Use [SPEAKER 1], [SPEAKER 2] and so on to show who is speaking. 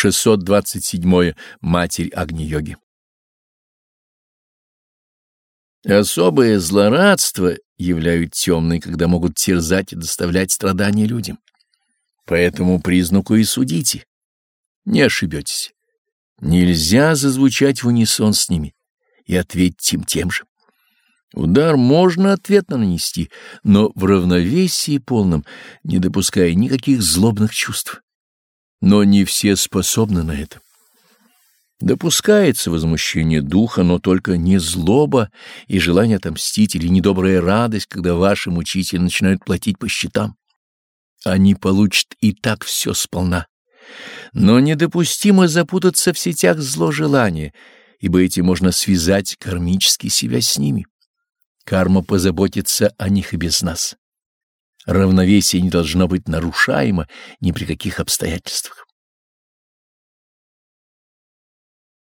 [SPEAKER 1] 627. Матерь Агни-йоги. Особое злорадство являют темные, когда могут терзать и доставлять страдания людям. По этому признаку и судите. Не ошибетесь. Нельзя зазвучать в унисон с ними и ответить им тем же. Удар можно ответно нанести, но в равновесии полном, не допуская никаких злобных чувств. Но не все способны на это. Допускается возмущение духа, но только не злоба и желание отомстить или недобрая радость, когда ваши мучители начинают платить по счетам. Они получат и так все сполна. Но недопустимо запутаться в сетях зложелания, ибо этим можно связать кармически себя с ними. Карма позаботится о них и без нас. Равновесие не должно быть нарушаемо ни при каких обстоятельствах.